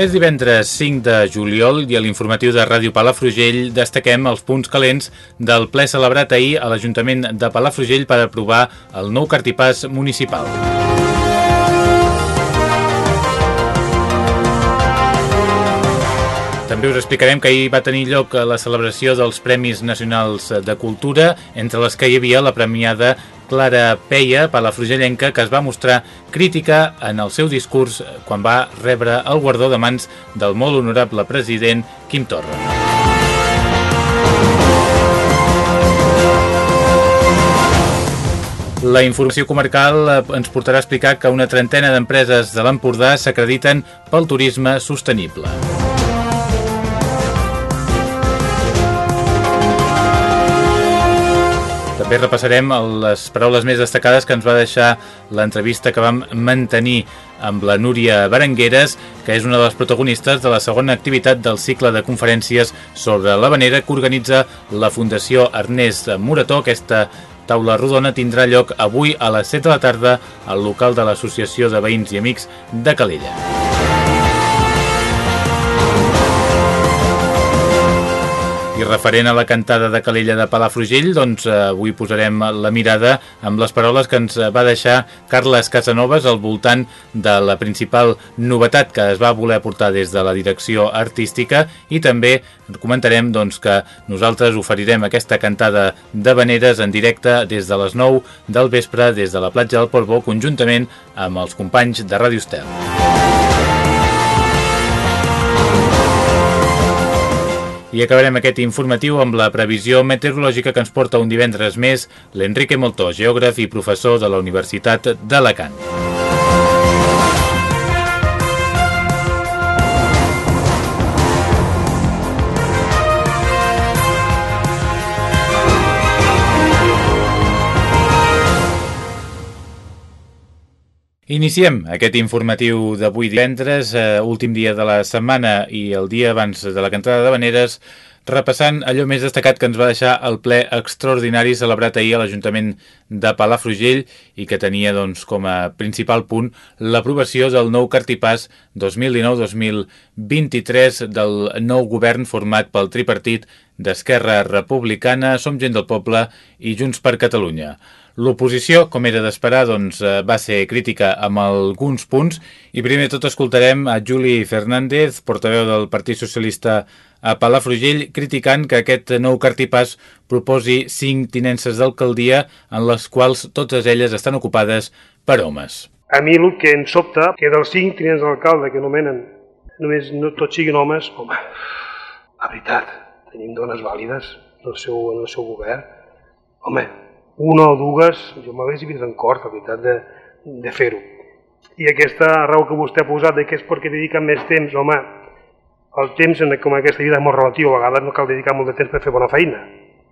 És divendres 5 de juliol i a l'informatiu de Ràdio Palafrugell destaquem els punts calents del ple celebrat ahir a l'Ajuntament de Palafrugell per aprovar el nou cartipàs municipal. També us explicarem que ahir va tenir lloc la celebració dels Premis Nacionals de Cultura, entre les que hi havia la premiada Clara Peia, palafrugellenca, que es va mostrar crítica en el seu discurs quan va rebre el guardó de mans del molt honorable president Quim Torra. La informació comarcal eh, ens portarà a explicar que una trentena d'empreses de l'Empordà s'acrediten pel turisme sostenible. També repassarem les paraules més destacades que ens va deixar l'entrevista que vam mantenir amb la Núria Berengueres, que és una de les protagonistes de la segona activitat del cicle de conferències sobre l'Havanera que organitza la Fundació Ernest Morató. Aquesta taula rodona tindrà lloc avui a les 7 de la tarda al local de l'Associació de Veïns i Amics de Calella. I referent a la cantada de Calella de Palafrugell, doncs eh, avui posarem la mirada amb les paraules que ens va deixar Carles Casanovas al voltant de la principal novetat que es va voler portar des de la direcció artística i també comentarem doncs, que nosaltres oferirem aquesta cantada de veneres en directe des de les 9 del vespre des de la platja del Portbó conjuntament amb els companys de Ràdio Estel. I acabarem aquest informatiu amb la previsió meteorològica que ens porta un divendres més l'Enrique Moltó, geògraf i professor de la Universitat d'Alacant. Iniciem aquest informatiu d'avui divendres, eh, últim dia de la setmana i el dia abans de la cantada de Veneres, repassant allò més destacat que ens va deixar el ple extraordinari celebrat ahir a l'Ajuntament de Palafrugell i que tenia doncs, com a principal punt l'aprovació del nou cartipàs 2019-2023 del nou govern format pel tripartit d'Esquerra Republicana, Som Gent del Poble i Junts per Catalunya. L'oposició, com era d'esperar, doncs, eh, va ser crítica amb alguns punts i primer tot escoltarem a Juli Fernández, portaveu del Partit Socialista a Palafrugell, criticant que aquest nou cartipàs proposi cinc tinences d'alcaldia en les quals totes elles estan ocupades per homes. A mi el que em sobta que dels cinc tinents d'alcalde que nomenen només no tots siguin homes, home, la veritat, tenim dones vàlides en el seu, en el seu govern. Home, una o dues, jo m'hagués vist en cor, la veritat, de, de fer-ho. I aquesta raó que vostè ha posat de que és perquè dediquen més temps, home, el temps en, com aquesta vida és molt relatiu, a vegades no cal dedicar molt de temps per fer bona feina.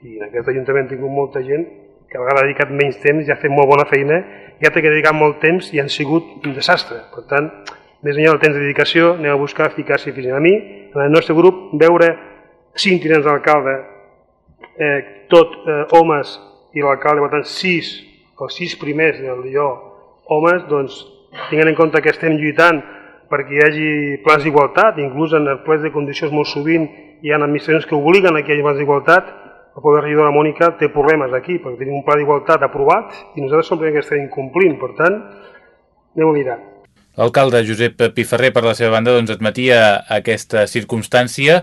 I en aquest ajuntament tinc molta gent que a vegades ha dedicat menys temps i ha fet molt bona feina i ha que dedicar molt temps i han sigut un desastre. Per tant, més enllà del temps de dedicació, anem a buscar eficàcia i A mi, en el nostre grup, veure cinc tinents d'alcalde, eh, tot eh, homes i l'alcalde, per tant, sis, els sis primers del jo, homes, doncs, tinguent en compte que estem lluitant perquè hi hagi plans d'igualtat, inclús en els plans de condicions molt sovint hi ha administracions que obliguen a que hi hagi plans d'igualtat, el regidor de Mònica té problemes aquí, perquè tenim un pla d'igualtat aprovat i nosaltres som que estem incomplint, per tant, anem a mirar. L'alcalde Josep Piferrer, per la seva banda, doncs, admetia aquesta circumstància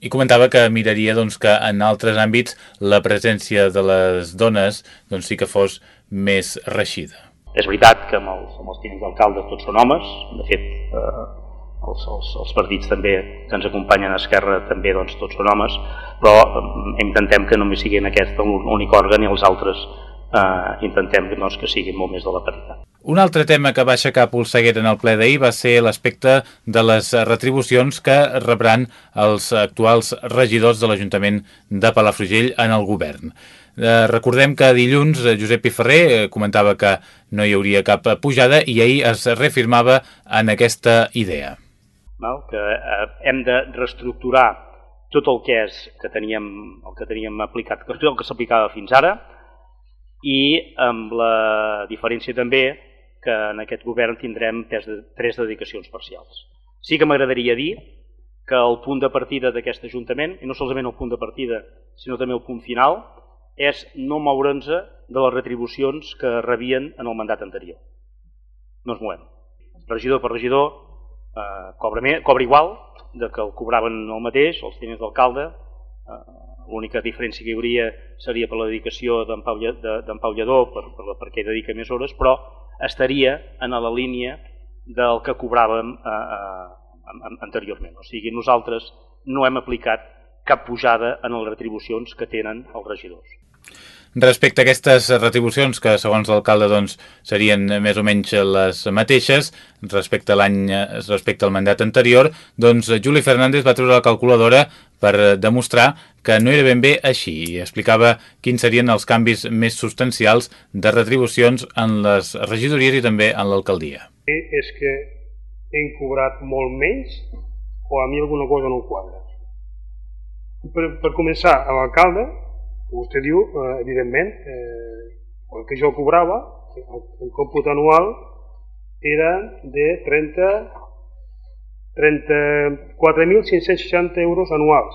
i comentava que miraria doncs, que en altres àmbits la presència de les dones doncs, sí que fos més reixida. És veritat que amb els, amb els tinents d'alcaldes tots són homes, de fet eh, els, els, els partits també que ens acompanyen a Esquerra també doncs, tots són homes, però eh, intentem que només siguin aquest únic òrgan i els altres eh, intentem doncs, que siguin molt més de la paritat. Un altre tema que va aixecar polseguera en el ple d'ahir va ser l'aspecte de les retribucions que rebran els actuals regidors de l'Ajuntament de Palafrugell en el govern. Eh, recordem que dilluns eh, Josep Piferrer eh, comentava que no hi hauria cap pujada i ahir es reafirmava en aquesta idea val? que eh, hem de reestructurar tot el que és que teníem, el que teníem aplicat, tot el que s'aplicava fins ara, i amb la diferència també que en aquest govern tindrem tres, tres dedicacions parcials. Sí que m'agradaria dir que el punt de partida d'aquest Ajuntament, i no solament el punt de partida, sinó també el punt final, és no moure'ns de les retribucions que rebien en el mandat anterior. No es movem. Regidor per regidor, eh, cobra, més, cobra igual de que el cobraven el mateix, els tinents d'alcalde, eh, l'única diferència que hi hauria seria per la dedicació d'en Pau, de, Pau Lledó, per, per, perquè dedica més hores, però estaria en la línia del que cobràvem eh, eh, anteriorment. O sigui, nosaltres no hem aplicat cap pujada en les retribucions que tenen els regidors. Respecte a aquestes retribucions, que segons l'alcalde doncs, serien més o menys les mateixes, respecte a l'any respecte al mandat anterior, doncs Juli Fernández va treure la calculadora per demostrar que no era ben bé així i explicava quins serien els canvis més substancials de retribucions en les regidories i també en l'alcaldia. És que hem cobrat molt menys o a mi alguna cosa no quadra. Per, per començar, a l'alcalde Vostè diu, eh, evidentment, eh, el que jo cobrava, el còmput anual, era de 30 34.560 euros anuals.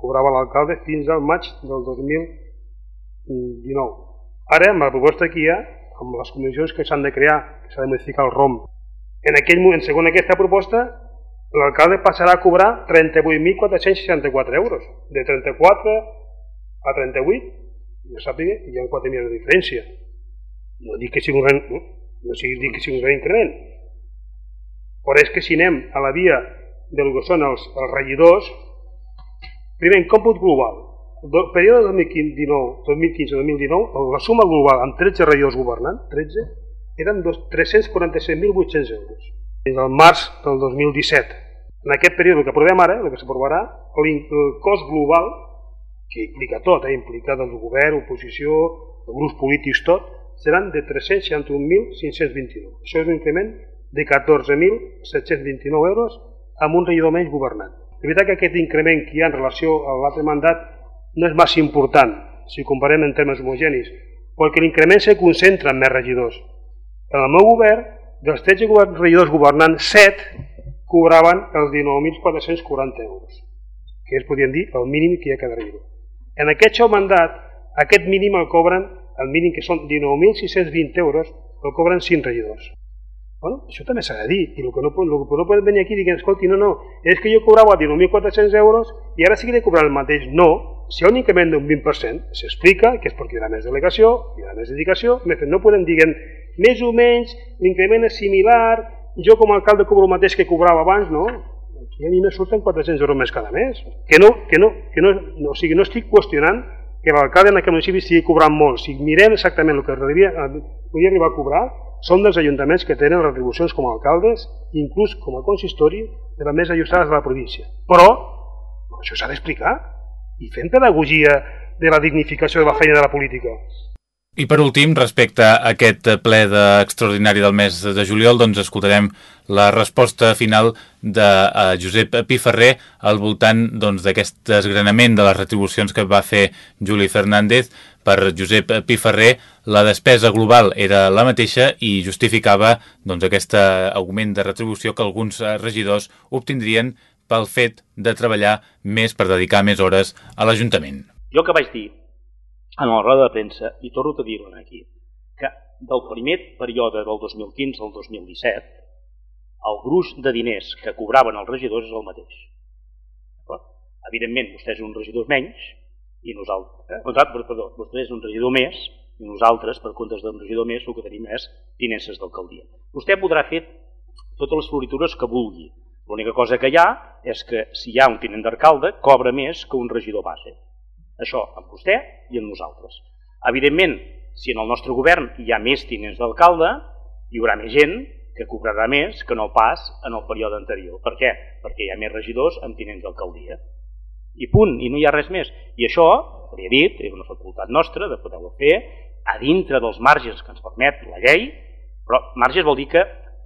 Cobrava l'alcalde fins al maig del 2019. Ara, amb la proposta que hi ha, amb les comissions que s'han de crear, que s'ha de modificar el ROM, en aquell moment, segons aquesta proposta, l'alcalde passarà a cobrar 38.464 euros. De 34 a 38, jo sàpiga, hi ha 4.000 de diferència. No dic que sigui un no, no sigui, dic que sigui un gran increment, però és que si anem a la via del que són els, els regidors, primer, en còmput global, el període 2015-2019, la suma global amb 13 regidors governant, 13, eren 347.800 euros. Fins al març del 2017. En aquest període que aprovem ara, el que s'aprovarà, el cost global que implica tot, eh? implica doncs, govern, oposició, grups polítics, tot, seran de 361.529. Això és un increment de 14.729 euros amb un regidor menys governant. De veritat que aquest increment que hi ha en relació a l'altre mandat no és massa important si comparem en termes homogenis, perquè l'increment se concentra en més regidors. En el meu govern, dels 13 regidors governant, 7 cobraven els 19.440 euros, que es podien dir el mínim que hi ha cada regidor. En aquest seu mandat, aquest mínim el cobren, el mínim que són 19.620 euros, el cobren 5 regidors. Bueno, això també s'ha de dir, i el que no, el que no poden venir aquí dir, escolti, no, no, és que jo cobrava 19.400 euros i ara sí que he de cobrar el mateix. No, si hi ha un increment d'un 20%, s'explica que és perquè hi ha més delegació, hi ha més dedicació, no podem dir, més o menys, l'increment és similar, jo com a alcalde cobro el mateix que cobrava abans, no, i a mi me surten 400 euros més cada mes. Que no, que no, que no, no, o sigui, no estic qüestionant que l'alcalde en aquest municipi estigui cobrant molt. Si mirem exactament el que podria, podria arribar a cobrar, són dels ajuntaments que tenen retribucions com a alcaldes, inclús com a consistori, de les més ajustades de la província. Però, això s'ha d'explicar, i fent pedagogia de la dignificació de la feina de la política. I per últim, respecte a aquest ple extraordinari del mes de juliol, doncs escoltarem la resposta final de uh, Josep Piferrer al voltant doncs, d'aquest doncs, desgranament de les retribucions que va fer Juli Fernández. Per Josep Piferrer, la despesa global era la mateixa i justificava doncs, aquest augment de retribució que alguns regidors obtindrien pel fet de treballar més per dedicar més hores a l'Ajuntament. Jo que vaig dir en la roda de premsa, i torno a dir-ho aquí, que del primer període del 2015 al 2017, el gruix de diners que cobraven els regidors és el mateix. Evidentment, vostè és un regidor menys, i nosaltres, eh? nosaltres perdó, vostè és un regidor més, i nosaltres, per comptes d'un regidor més, el que tenim és tinences d'alcaldia. Vostè podrà fer totes les floritures que vulgui, L'única cosa que hi ha és que si hi ha un tinent d'alcalde cobra més que un regidor base. Això amb vostè i amb nosaltres. Evidentment, si en el nostre govern hi ha més tinents d'alcalde, hi haurà més gent que cobrarà més que no pas en el període anterior. Per què? Perquè hi ha més regidors amb tinents d'alcaldia. I punt, i no hi ha res més. I això, li he dit, és una facultat nostra de poder-ho fer a dintre dels marges que ens permet la llei, però marges vol dir que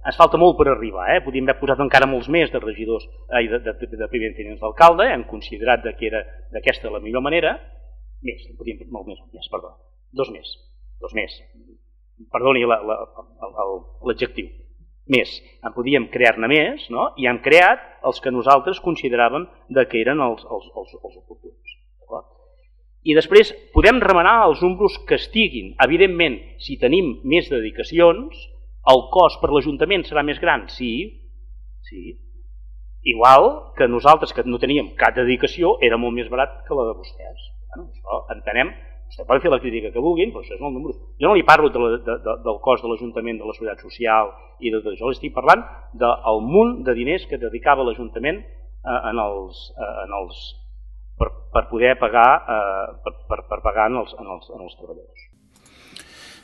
ens falta molt per arribar, eh? podríem haver posat encara molts més de regidors eh, de, de, de, de primer tinents d'alcalde, hem considerat que era d'aquesta la millor manera, més, podríem fer molt més, més, perdó, dos més, dos més, perdoni l'adjectiu, més, en podíem crear-ne més, no? i hem creat els que nosaltres consideràvem de que eren els, els, els, els oportuns. I després podem remenar els números que estiguin. Evidentment, si tenim més dedicacions, el cost per l'Ajuntament serà més gran? Sí, sí. Igual que nosaltres, que no teníem cap dedicació, era molt més barat que la de vostès. Bueno, això entenem Vostè pot fer la crítica que vulguin, però això és molt número. Jo no li parlo de la, de, de, del cost de l'Ajuntament, de la Seguretat Social i de, de jo estic parlant del munt de diners que dedicava l'Ajuntament eh, en, els, eh, en els, per, per poder pagar, eh, per, per, per pagar en els, en, els, en els treballadors.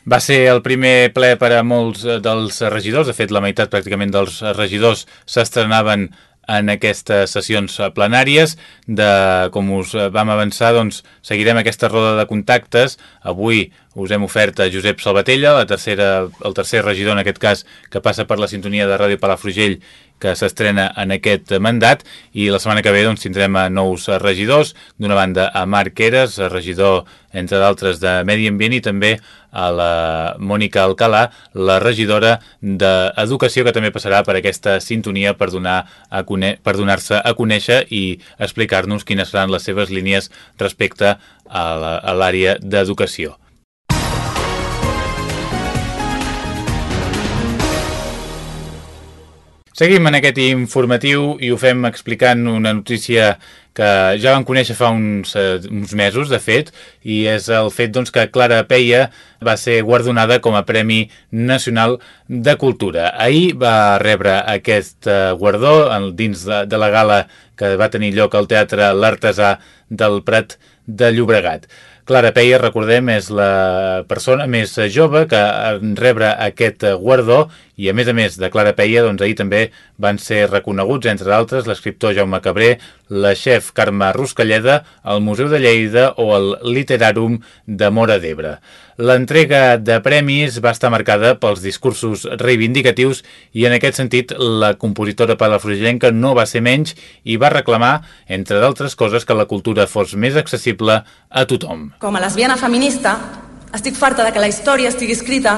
Va ser el primer ple per a molts dels regidors, de fet la meitat pràcticament dels regidors s'estrenaven en aquestes sessions plenàries. De, com us vam avançar, doncs, seguirem aquesta roda de contactes. Avui us hem ofert a Josep Salvatella, la tercera, el tercer regidor en aquest cas que passa per la sintonia de Ràdio Palafrugell que s'estrena en aquest mandat i la setmana que ve doncs, tindrem a nous regidors, d'una banda a Marc Eres, regidor entre d'altres de Medi Ambient i també a la Mònica Alcalà, la regidora d'Educació que també passarà per aquesta sintonia per donar a per donar-se a conèixer i explicar-nos quines seran les seves línies respecte a l'àrea d'educació. Seguim en aquest informatiu i ho fem explicant una notícia que ja vam conèixer fa uns, uh, uns mesos, de fet, i és el fet doncs, que Clara Peia va ser guardonada com a Premi Nacional de Cultura. Ahir va rebre aquest uh, guardó dins de, de la gala que va tenir lloc al Teatre L'Artesà del Prat de Llobregat. Clara Peia, recordem, és la persona més jove que rebre aquest guardó i a més a més de Clara Peia, doncs ahir també van ser reconeguts, entre d'altres, l'escriptor Jaume Cabré, la xef Carme Ruscalleda, el Museu de Lleida o el Literarum de Mora d'Ebre. L'entrega de premis va estar marcada pels discursos reivindicatius i en aquest sentit la compositora palafrugellenca no va ser menys i va reclamar, entre d'altres coses, que la cultura fos més accessible a tothom. Com a lesbiana feminista, estic farta de que la història estigui escrita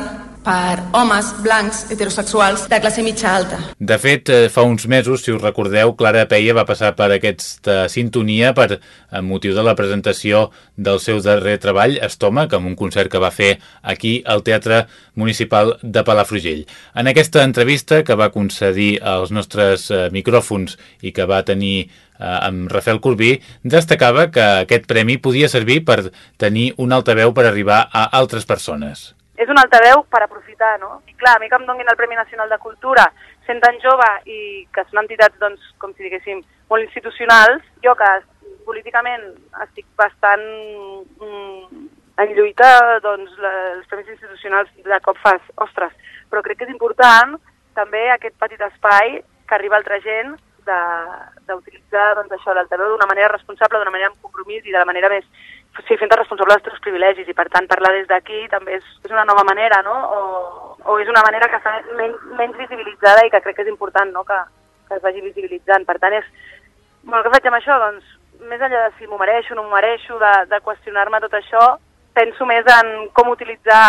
per homes blancs heterosexuals de classe mitja alta. De fet, eh, fa uns mesos, si us recordeu, Clara Peia va passar per aquesta sintonia per en motiu de la presentació del seu darrer treball, Estómac, amb un concert que va fer aquí al Teatre Municipal de Palafrugell. En aquesta entrevista que va concedir als nostres eh, micròfons i que va tenir eh, amb Rafael Corbí, destacava que aquest premi podia servir per tenir un altaveu per arribar a altres persones és un altaveu per aprofitar, no? I clar, a mi que em donin el Premi Nacional de Cultura, sent tan jove i que són entitats, doncs, com si diguéssim, molt institucionals, jo que políticament estic bastant mm, en lluita, doncs, la, els premis institucionals de cop fas, ostres, però crec que és important també aquest petit espai que arriba altra gent d'utilitzar doncs, això l'altaveu d'una manera responsable, d'una manera amb compromís i de la manera més, sí, fent-te responsable dels teus privilegis i per tant parlar des d'aquí també és, és una nova manera, no? O, o és una manera que està menys, menys visibilitzada i que crec que és important no? que, que es vagi visibilitzant. Per tant, és, bueno, què faig amb això? Doncs, més enllà de si m'ho mereixo o no m'ho mereixo, de, de qüestionar-me tot això, penso més en com utilitzar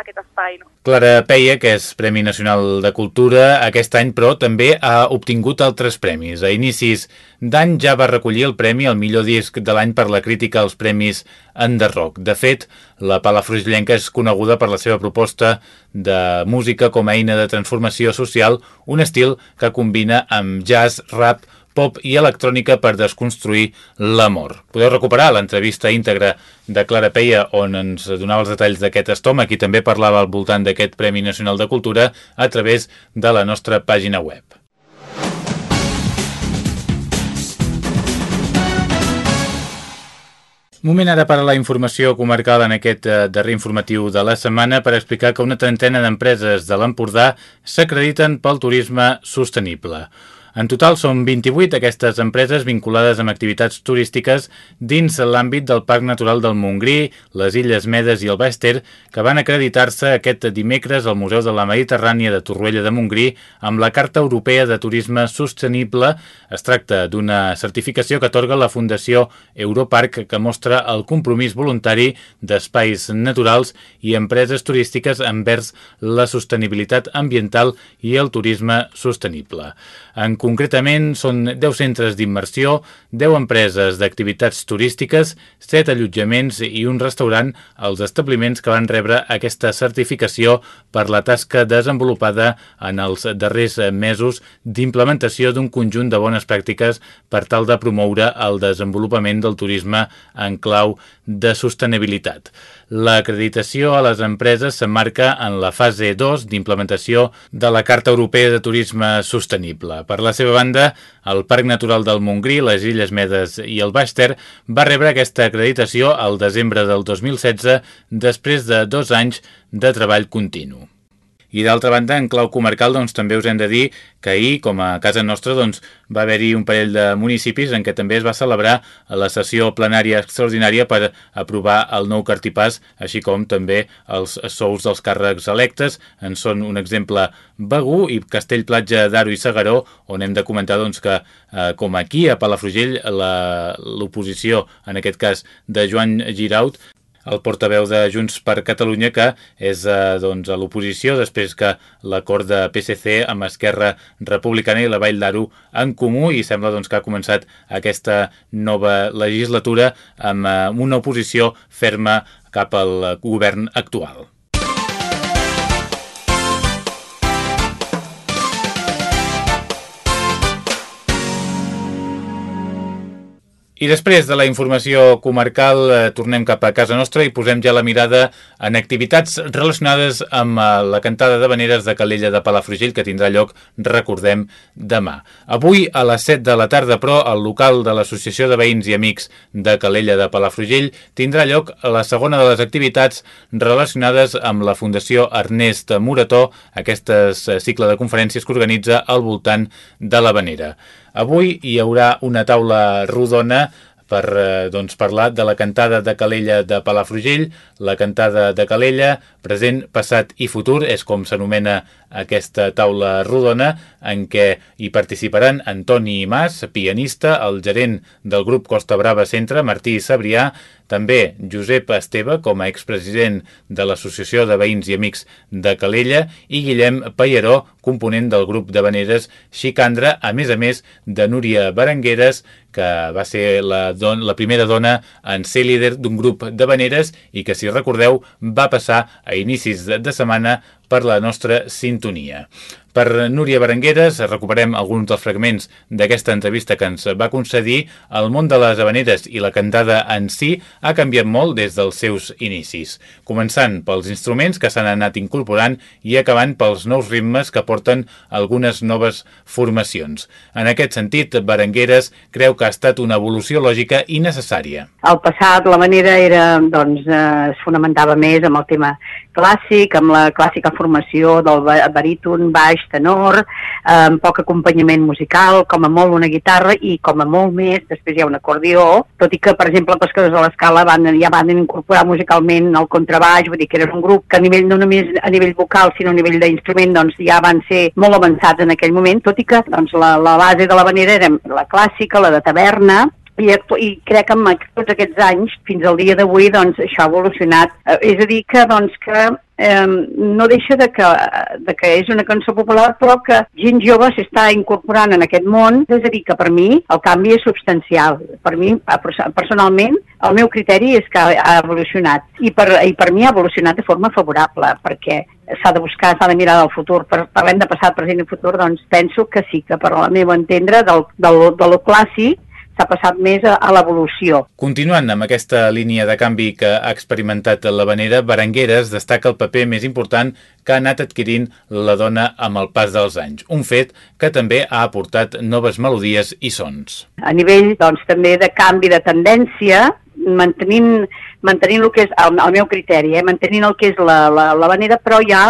aquest espai. No? Clara Peia, que és Premi Nacional de Cultura, aquest any, però, també ha obtingut altres premis. A inicis d'any ja va recollir el premi al millor disc de l'any per la crítica als premis Enderrock. De fet, la Palafrugellenca és coneguda per la seva proposta de música com a eina de transformació social, un estil que combina amb jazz, rap, pop i electrònica per desconstruir l'amor. Podeu recuperar l'entrevista íntegra de Clara Peia on ens donava els detalls d'aquest estómac i també parlava al voltant d'aquest Premi Nacional de Cultura a través de la nostra pàgina web. Moment ara per a la informació comarcal en aquest eh, darrer informatiu de la setmana per explicar que una trentena d'empreses de l'Empordà s'acrediten pel turisme sostenible. En total són 28 aquestes empreses vinculades amb activitats turístiques dins l'àmbit del Parc Natural del Montgrí, les Illes Medes i el Bàster, que van acreditar-se aquest dimecres al Museu de la Mediterrània de Torroella de Montgrí amb la Carta Europea de Turisme Sostenible. Es tracta d'una certificació que atorga la Fundació Europarc que mostra el compromís voluntari d'espais naturals i empreses turístiques envers la sostenibilitat ambiental i el turisme sostenible. En concretament, són 10 centres d'immersió, 10 empreses d'activitats turístiques, 7 allotjaments i un restaurant als establiments que van rebre aquesta certificació per la tasca desenvolupada en els darrers mesos d'implementació d'un conjunt de bones pràctiques per tal de promoure el desenvolupament del turisme en clau de sostenibilitat. L'acreditació a les empreses s'emmarca en la fase 2 d'implementació de la Carta Europea de Turisme Sostenible. Per la seva banda, el Parc Natural del Montgrí, les Illes Medes i el Baix va rebre aquesta acreditació al desembre del 2016 després de dos anys de treball continu. I d'altra banda, en clau comarcal, doncs, també us hem de dir que ahir, com a casa nostra, doncs, va haver-hi un parell de municipis en què també es va celebrar la sessió plenària extraordinària per aprovar el nou cartipàs, així com també els sous dels càrrecs electes. En són un exemple Begú i Castell-Platja d'Aro i Segaró, on hem de comentar doncs, que, eh, com aquí a Palafrugell, l'oposició, en aquest cas de Joan Giraut, el portaveu de Junts per Catalunya, que és eh, doncs, a l'oposició després que l'acord de PSC amb Esquerra Republicana i la Vall d'Aro en comú i sembla doncs, que ha començat aquesta nova legislatura amb eh, una oposició ferma cap al govern actual. I després de la informació comarcal eh, tornem cap a casa nostra i posem ja la mirada en activitats relacionades amb eh, la cantada de veneres de Calella de Palafrugell que tindrà lloc, recordem, demà. Avui a les 7 de la tarda, però, al local de l'Associació de Veïns i Amics de Calella de Palafrugell tindrà lloc la segona de les activitats relacionades amb la Fundació Ernest Murató, aquest cicle de conferències que organitza al voltant de la venera. Avui hi haurà una taula rodona per eh, doncs, parlar de la cantada de Calella de Palafrugell. La cantada de Calella, present, passat i futur, és com s'anomena aquesta taula rodona, en què hi participaran Antoni Mas, pianista, el gerent del grup Costa Brava Centre, Martí Sabrià, també Josep Esteve, com a expresident de l'Associació de Veïns i Amics de Calella, i Guillem Pallaró, component del grup de veneres Xicandra, a més a més de Núria Berengueres, que va ser la, don, la primera dona en ser líder d'un grup de veneres i que, si recordeu, va passar a inicis de, de setmana per la nostra sintonia. Per Núria Berengueres recuperem alguns dels fragments d'aquesta entrevista que ens va concedir. El món de les habaneres i la cantada en si ha canviat molt des dels seus inicis, començant pels instruments que s'han anat incorporant i acabant pels nous ritmes que porten algunes noves formacions. En aquest sentit, Berengueres creu que ha estat una evolució lògica i necessària. Al passat la manera era, doncs, eh, es fonamentava més amb el tema clàssic, amb la clàssica formació del baríton, baix, tenor, eh, amb poc acompanyament musical, com a molt una guitarra i com a molt més, després hi ha un acordió, tot i que, per exemple, Pescadors de l'Escala van, ja van incorporar musicalment el contrabaix, vull dir que era un grup que a nivell, no només a nivell vocal, sinó a nivell d'instrument, doncs ja van ser molt avançats en aquell moment, tot i que doncs, la, la base de la vanera era la clàssica, la de taverna, i, i crec que amb tots aquests anys, fins al dia d'avui, doncs, això ha evolucionat. Eh, és a dir, que, doncs, que eh, no deixa de que, de que és una cançó popular, però que gent jove s'està incorporant en aquest món. És a dir, que per mi el canvi és substancial. Per mi, personalment, el meu criteri és que ha evolucionat. I per, i per mi ha evolucionat de forma favorable, perquè s'ha de buscar, s'ha de mirar del futur. Per, parlem de passat, present i futur, doncs penso que sí, que per la meva entendre del, del, del clàssic s'ha passat més a, a l'evolució. Continuant amb aquesta línia de canvi que ha experimentat la Vanera, Berengueres destaca el paper més important que ha anat adquirint la dona amb el pas dels anys, un fet que també ha aportat noves melodies i sons. A nivell doncs, també de canvi de tendència, mantenint, mantenint el que és el, el meu criteri, eh? mantenint el que és la, la, la vanera, però ja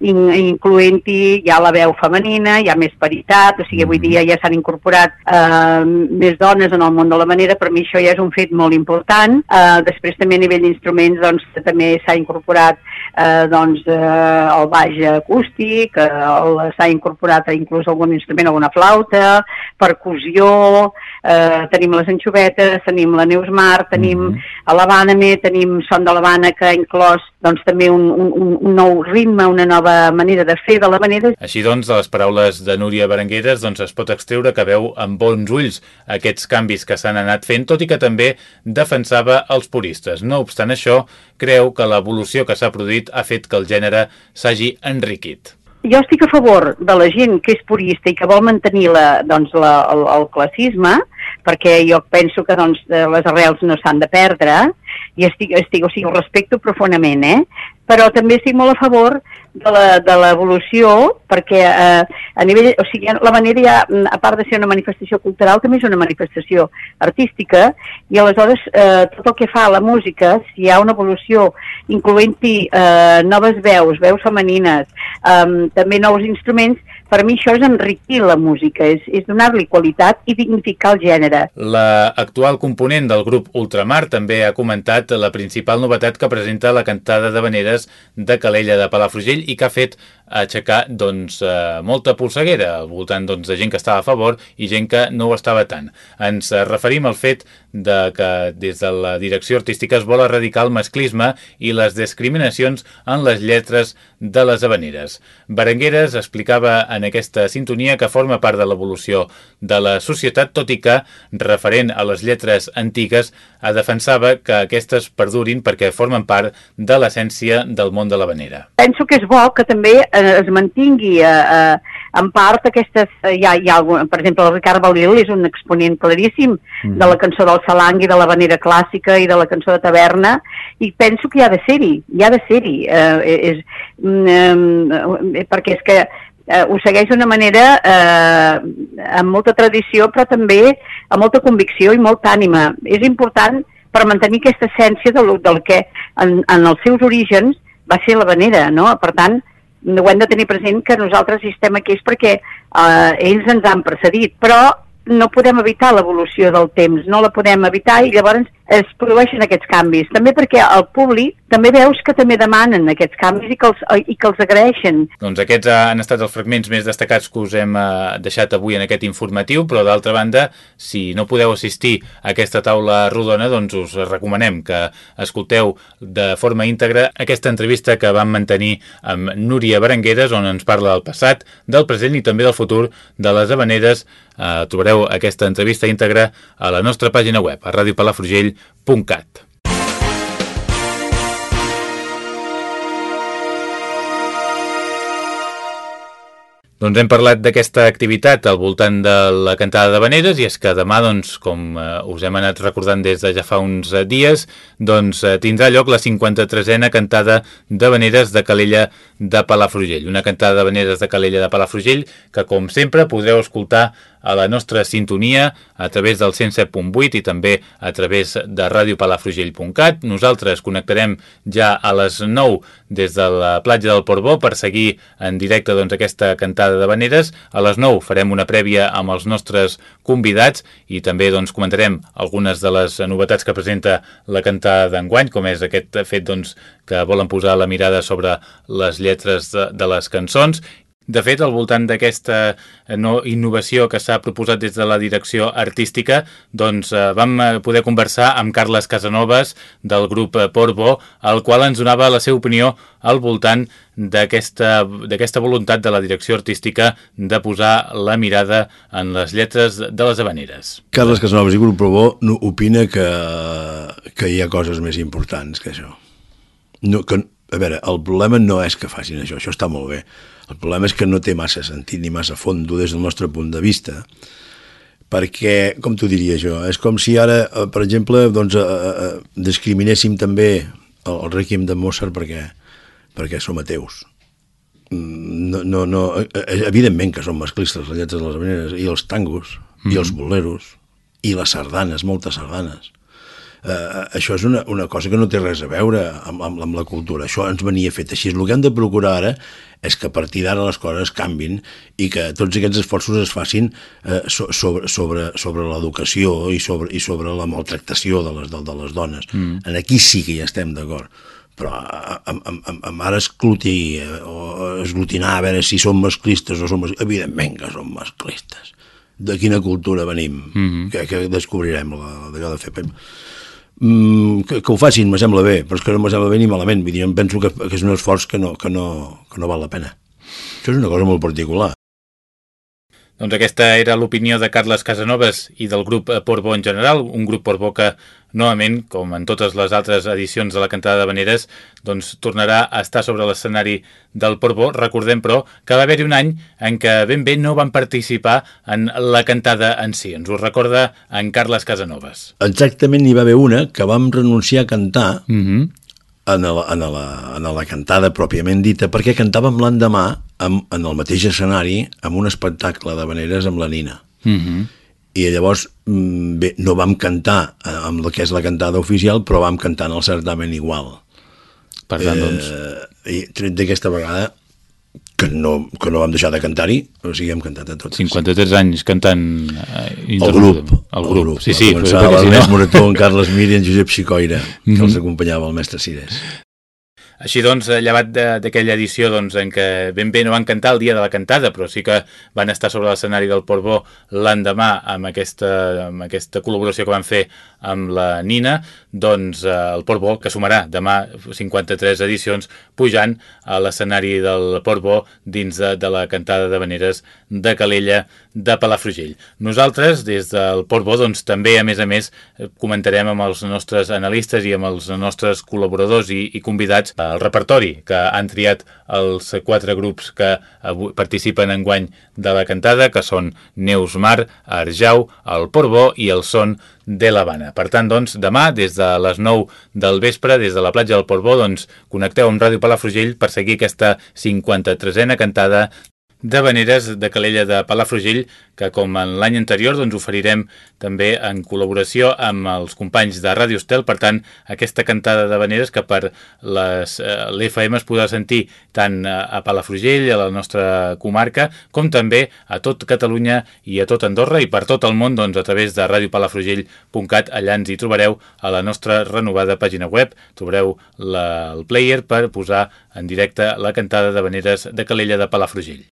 in, incloent-hi ja la veu femenina, hi ha més paritat, o sigui, avui dia ja s'han incorporat eh, més dones en el món de la vanera, per mi això ja és un fet molt important. Eh, després també a nivell d'instruments doncs, també s'ha incorporat eh, doncs, eh, el baix acústic, eh, s'ha incorporat inclús algun instrument, alguna flauta, percussió, eh, tenim les anxovetes, tenim la Neus Mar, tenim mm -hmm. l'Havana, tenim Son de l'Havana, que ha inclòs doncs, també un, un, un nou ritme, una nova manera de fer de la manera. Així doncs, de les paraules de Núria Berengueres doncs, es pot extreure que veu amb bons ulls aquests canvis que s'han anat fent, tot i que també defensava els puristes. No obstant això, creu que l'evolució que s'ha produït ha fet que el gènere s'hagi enriquit jo estic a favor de la gent que és purista i que vol mantenir la, doncs, la, el, el classisme, perquè jo penso que doncs, les arrels no s'han de perdre, i estic, estic, o sigui, ho respecto profundament, eh? Però també estic molt a favor de l'evolució, perquè eh, a nivell, o sigui, la manera ja, a part de ser una manifestació cultural, també és una manifestació artística, i aleshores eh, tot el que fa la música, si hi ha una evolució incloent-hi eh, noves veus, veus femenines, eh, també nous instruments, per mi això és enriquir la música, és, és donar-li qualitat i dignificar el gènere. La actual component del grup Ultramar també ha comentat la principal novetat que presenta la cantada de veneres de Calella de Palafrugell i que ha fet aixecar doncs, eh, molta polseguera al voltant doncs, de gent que estava a favor i gent que no ho estava tant. Ens eh, referim al fet de que des de la direcció artística es vol erradicar el masclisme i les discriminacions en les lletres de les habaneres. Berengueres explicava en aquesta sintonia que forma part de l'evolució de la societat, tot i que, referent a les lletres antigues, defensava que aquestes perdurin perquè formen part de l'essència del món de l'habanera. Penso que és bo que també eh, es mantingui eh, eh, en part aquestes... Eh, hi ha, hi ha algun, per exemple, el Ricard Balil és un exponent claríssim mm. de la cançó del Salang i de la vanera clàssica i de la cançó de taverna i penso que hi ha de ser-hi, hi ha de ser-hi. Eh, és, mm, eh, perquè és que eh, ho segueix d'una manera eh, amb molta tradició però també amb molta convicció i molta ànima. És important per mantenir aquesta essència del, del que en, en els seus orígens va ser la vanera, no? Per tant, ho hem de tenir present que nosaltres estem aquí és perquè eh, ells ens han precedit, però no podem evitar l'evolució del temps, no la podem evitar i llavors es produeixen aquests canvis. També perquè el públic també veus que també demanen aquests canvis i que els, i que els agraeixen. Doncs aquests han estat els fragments més destacats que us hem eh, deixat avui en aquest informatiu, però d'altra banda, si no podeu assistir a aquesta taula rodona, doncs us recomanem que escolteu de forma íntegra aquesta entrevista que vam mantenir amb Núria Berengueres, on ens parla del passat, del present i també del futur de les habaneres. Eh, trobareu aquesta entrevista íntegra a la nostra pàgina web, a radiopalafrugell.com www.cat. Doncs hem parlat d'aquesta activitat al voltant de la cantada de Veneres i és que demà, doncs, com eh, us hem anat recordant des de ja fa uns eh, dies, doncs eh, tindrà lloc la 53a cantada de Veneres de Calella de Palafrugell. Una cantada de Veneres de Calella de Palafrugell que, com sempre, podreu escoltar a la nostra sintonia a través del 107.8 i també a través de radiopalafrugell.cat. Nosaltres connectarem ja a les 9 des de la platja del Portbó per seguir en directe doncs, aquesta cantada de Veneres. A les 9 farem una prèvia amb els nostres convidats i també doncs, comentarem algunes de les novetats que presenta la cantada d'enguany, com és aquest fet doncs, que volen posar la mirada sobre les lletres de, de les cançons de fet, al voltant d'aquesta eh, no, innovació que s'ha proposat des de la direcció artística, doncs eh, vam eh, poder conversar amb Carles Casanovas del grup Porbo, el qual ens donava la seva opinió al voltant d'aquesta voluntat de la direcció artística de posar la mirada en les lletres de les habaneres. Carles Casanovas i Grup Porbo no, opina que, que hi ha coses més importants que això. No, que, a veure, el problema no és que facin això, això està molt bé el problema és que no té massa sentit ni massa fondo des del nostre punt de vista, perquè, com t'ho diria jo, és com si ara, eh, per exemple, doncs, eh, eh, discriminéssim també el, el Requiem de Mozart perquè, perquè som ateus. Mm, no, no, no, evidentment que són masclistes les lletres de les maneres, i els tangos, mm -hmm. i els boleros, i les sardanes, moltes sardanes. eh, això és una, una cosa que no té res a veure amb, amb, amb la cultura. Això ens venia fet així. El que hem de procurar ara és que a partir d'ara les coses canvin i que tots aquests esforços es facin eh, so, sobre, sobre, sobre l'educació i sobre, i sobre la maltractació de les, de, de les dones. Mm. En aquí sí que hi estem d'acord però amb, amb, amb, amb ara esclutir o esglutinar a veure si som masclistes o som... Evidentment que som masclistes. De quina cultura venim? Mm -hmm. que, que descobrirem la, de cada fer mm, que, que ho facin, me sembla bé, però és que no me sembla bé ni malament. Vull dir, em penso que, que és un esforç que no, que, no, que no val la pena. Això és una cosa molt particular. Doncs aquesta era l'opinió de Carles Casanovas i del grup Portbó en general, un grup Portbó que, novament, com en totes les altres edicions de la cantada de Veneres, doncs tornarà a estar sobre l'escenari del Portbó. Recordem, però, que va haver-hi un any en què ben bé no van participar en la cantada en si. Ens ho recorda en Carles Casanovas. Exactament, n'hi va haver una que vam renunciar a cantar mm -hmm en la, en, la, en la cantada pròpiament dita, perquè cantàvem l'endemà en, en el mateix escenari amb un espectacle de veneres amb la Nina. Mm -hmm. I llavors, mm, bé, no vam cantar eh, amb el que és la cantada oficial, però vam cantar en el certamen igual. Per tant, eh, doncs... I tret d'aquesta vegada, que no, que no vam deixar de cantar-hi, o sigui, hem cantat a tots. 53 anys cantant... Eh, el grup. El grup, el grup. sí, sí. Començava l'Ernest si no... Morató, en Carles Miri i en Josep Xicoira, que mm -hmm. els acompanyava el mestre Cires. Així doncs, eh, llevat d'aquella edició doncs, en què ben bé no van cantar el dia de la cantada, però sí que van estar sobre l'escenari del Portbó l'endemà amb, aquesta, amb aquesta col·laboració que van fer amb la Nina, doncs eh, el Portbó, que sumarà demà 53 edicions, pujant a l'escenari del Portbó dins de, de la cantada de veneres de Calella de Palafrugell. Nosaltres, des del Portbó, doncs, també, a més a més, comentarem amb els nostres analistes i amb els nostres col·laboradors i, i convidats el repertori que han triat els quatre grups que participen en guany de la cantada, que són Neus Mar, Arjau, el Portbó i el Son de l'Havana. Per tant, doncs, demà, des de les 9 del vespre, des de la platja del Portbó, doncs, connecteu amb Ràdio Palafrugell per seguir aquesta 53a cantada de Veneres de Calella de Palafrugell, que com en l'any anterior doncs, oferirem també en col·laboració amb els companys de Ràdio Estel, per tant, aquesta cantada de Veneres que per eh, l'FM es podrà sentir tant a Palafrugell, a la nostra comarca, com també a tot Catalunya i a tot Andorra i per tot el món doncs, a través de radiopalafrugell.cat, allà ens hi trobareu a la nostra renovada pàgina web, trobareu la, el player per posar en directe la cantada de Veneres de Calella de Palafrugell.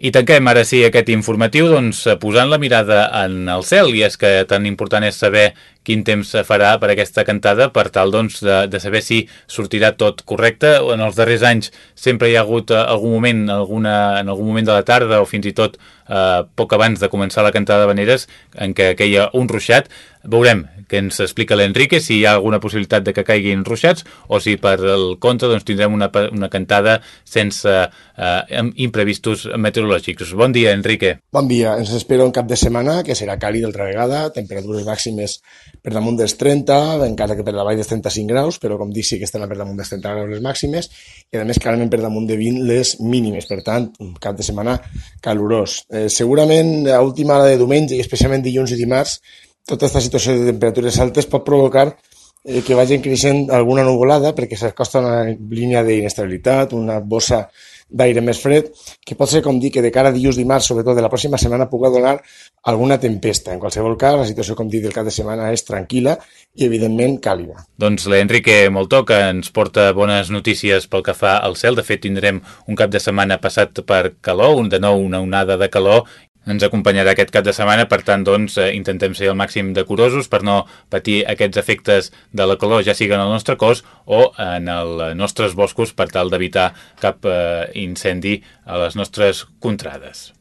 I tanquem ara sí aquest informatiu doncs, posant la mirada en el cel i és que tan important és saber quin temps farà per aquesta cantada per tal doncs, de, de saber si sortirà tot correcte. En els darrers anys sempre hi ha hagut eh, algun moment, alguna, en algun moment de la tarda o fins i tot eh, poc abans de començar la cantada de Veneres en què queia un ruixat. Veurem que ens explica l'Enrique si hi ha alguna possibilitat de que caiguin ruixats o si per el contra doncs, tindrem una, una cantada sense eh, imprevistos meteorològics. Bon dia, Enrique. Bon dia. Ens espera un cap de setmana que serà càlid altra vegada, temperatures màximes per damunt dels 30, encara que per davall dels 35 graus, però com dic sí que estan per damunt dels 30 graus les màximes, i a més clarament per damunt de 20 les mínimes, per tant, un cap de setmana calorós. Eh, segurament a última hora de diumenge i especialment dilluns i dimarts tota aquesta situació de temperatures altes pot provocar eh, que vagin creixent alguna nuvolada perquè s'acosta una línia d'inestabilitat, una bossa d'aire més fred, que pot ser, com dic, que de cara a dilluns, dimarts, sobretot de la pròxima setmana, pugui donar alguna tempesta. En qualsevol cas, la situació, com dic, del cap de setmana és tranquil·la i, evidentment, càlida. Doncs l'Enrique Moltó, que ens porta bones notícies pel que fa al cel. De fet, tindrem un cap de setmana passat per calor, un de nou una onada de calor ens acompanyarà aquest cap de setmana, per tant, doncs, eh, intentem ser el màxim decorosos per no patir aquests efectes de la calor, ja sigui en el nostre cos o en els nostres boscos, per tal d'evitar cap eh, incendi a les nostres contrades.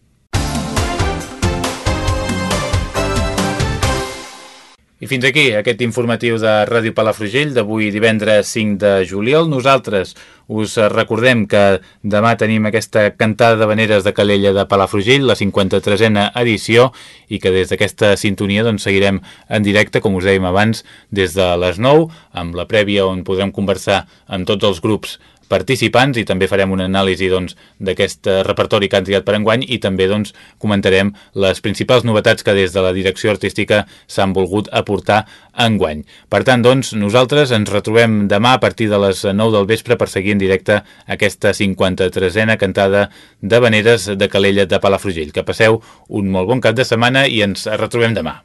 I fins aquí aquest informatiu de Ràdio Palafrugell d'avui divendres 5 de juliol. Nosaltres us recordem que demà tenim aquesta cantada de veneres de Calella de Palafrugell, la 53a edició, i que des d'aquesta sintonia doncs, seguirem en directe, com us dèiem abans, des de les 9, amb la prèvia on podrem conversar amb tots els grups participants i també farem una anàlisi doncs, d'aquest doncs, repertori que han triat per enguany i també doncs, comentarem les principals novetats que des de la direcció artística s'han volgut aportar enguany. Per tant, doncs, nosaltres ens retrobem demà a partir de les 9 del vespre per seguir en directe aquesta 53a cantada de Veneres de Calella de Palafrugell. Que passeu un molt bon cap de setmana i ens retrobem demà.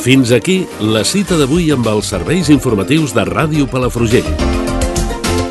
Fins aquí la cita d'avui amb els serveis informatius de Ràdio Palafrugell.